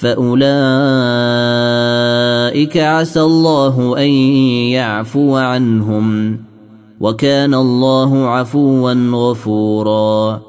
فأولئك عسى الله أن يعفو عنهم وكان الله عفوا غفورا